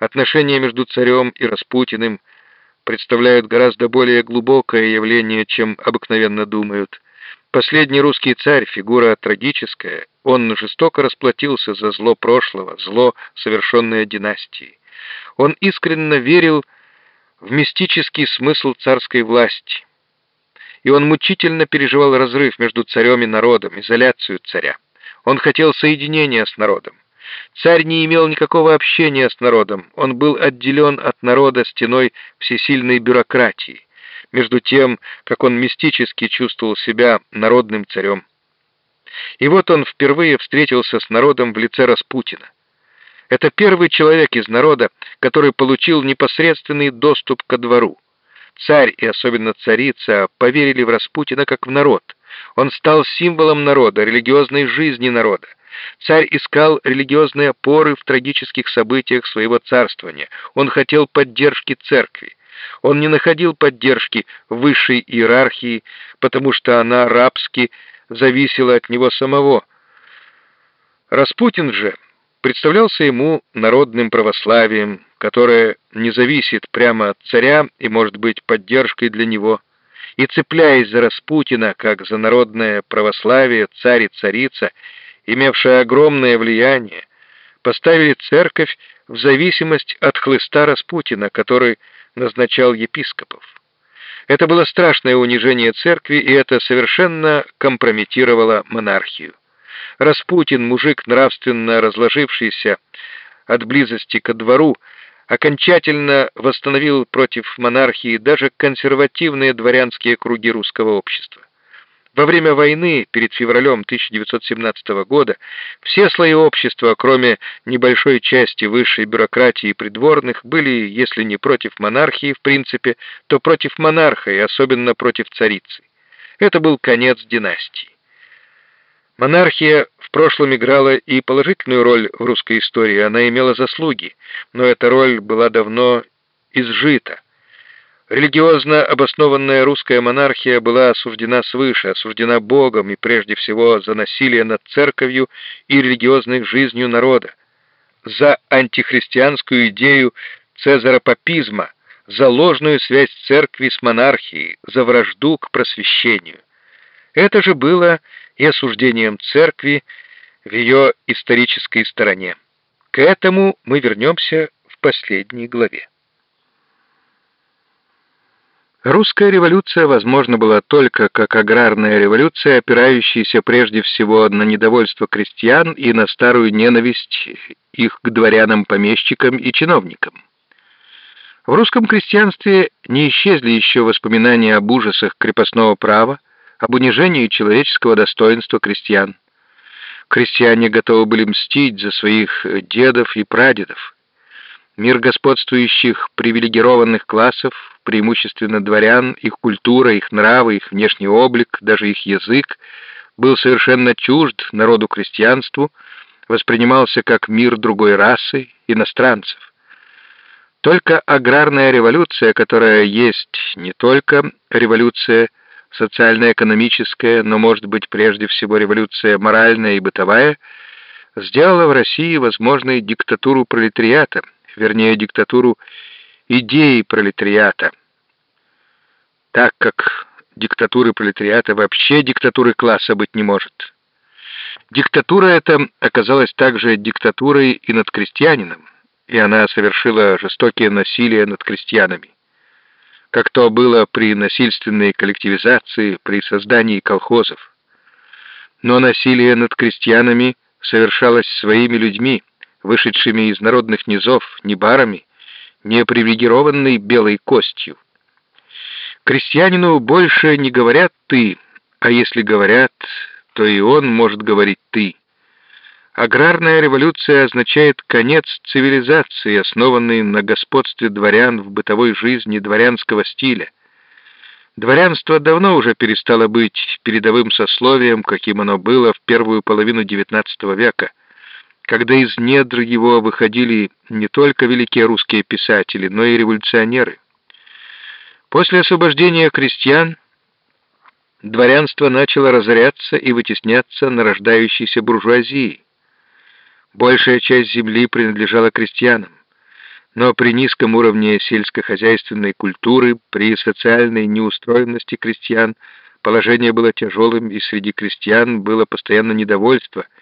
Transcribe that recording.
Отношения между царем и Распутиным представляют гораздо более глубокое явление, чем обыкновенно думают. Последний русский царь — фигура трагическая, он жестоко расплатился за зло прошлого, зло, совершенное династией. Он искренне верил в мистический смысл царской власти, и он мучительно переживал разрыв между царем и народом, изоляцию царя. Он хотел соединения с народом. Царь не имел никакого общения с народом, он был отделен от народа стеной всесильной бюрократии, между тем, как он мистически чувствовал себя народным царем. И вот он впервые встретился с народом в лице Распутина. Это первый человек из народа, который получил непосредственный доступ ко двору. Царь и особенно царица поверили в Распутина как в народ. Он стал символом народа, религиозной жизни народа. Царь искал религиозные опоры в трагических событиях своего царствования. Он хотел поддержки церкви. Он не находил поддержки высшей иерархии, потому что она рабски зависела от него самого. Распутин же представлялся ему народным православием, которое не зависит прямо от царя и может быть поддержкой для него. И цепляясь за Распутина, как за народное православие, царь и царица, имевшая огромное влияние, поставили церковь в зависимость от хлыста Распутина, который назначал епископов. Это было страшное унижение церкви, и это совершенно компрометировало монархию. Распутин, мужик нравственно разложившийся от близости ко двору, окончательно восстановил против монархии даже консервативные дворянские круги русского общества. Во время войны, перед февралем 1917 года, все слои общества, кроме небольшой части высшей бюрократии и придворных, были, если не против монархии в принципе, то против монарха и особенно против царицы. Это был конец династии. Монархия в прошлом играла и положительную роль в русской истории, она имела заслуги, но эта роль была давно изжита. Религиозно обоснованная русская монархия была осуждена свыше, осуждена Богом и прежде всего за насилие над церковью и религиозной жизнью народа, за антихристианскую идею цезаропапизма, за ложную связь церкви с монархией, за вражду к просвещению. Это же было и осуждением церкви в ее исторической стороне. К этому мы вернемся в последней главе. Русская революция возможна была только как аграрная революция, опирающаяся прежде всего на недовольство крестьян и на старую ненависть их к дворянам-помещикам и чиновникам. В русском крестьянстве не исчезли еще воспоминания об ужасах крепостного права, об унижении человеческого достоинства крестьян. Крестьяне готовы были мстить за своих дедов и прадедов. Мир господствующих привилегированных классов, преимущественно дворян, их культура, их нравы, их внешний облик, даже их язык, был совершенно чужд народу крестьянству, воспринимался как мир другой расы, иностранцев. Только аграрная революция, которая есть не только революция социально-экономическая, но, может быть, прежде всего революция моральная и бытовая, сделала в России возможной диктатуру пролетариата – вернее диктатуру идеи пролетариата, так как диктатуры пролетариата вообще диктатуры класса быть не может. Диктатура эта оказалась также диктатурой и над крестьянином, и она совершила жестокие насилия над крестьянами. Как то было при насильственной коллективизации, при создании колхозов. Но насилие над крестьянами совершалось своими людьми, вышедшими из народных низов, не барами, не привилегированной белой костью. Крестьянину больше не говорят «ты», а если говорят, то и он может говорить «ты». Аграрная революция означает конец цивилизации, основанной на господстве дворян в бытовой жизни дворянского стиля. Дворянство давно уже перестало быть передовым сословием, каким оно было в первую половину XIX века когда из недр его выходили не только великие русские писатели, но и революционеры. После освобождения крестьян дворянство начало разоряться и вытесняться на рождающейся буржуазии. Большая часть земли принадлежала крестьянам. Но при низком уровне сельскохозяйственной культуры, при социальной неустроенности крестьян, положение было тяжелым, и среди крестьян было постоянно недовольство –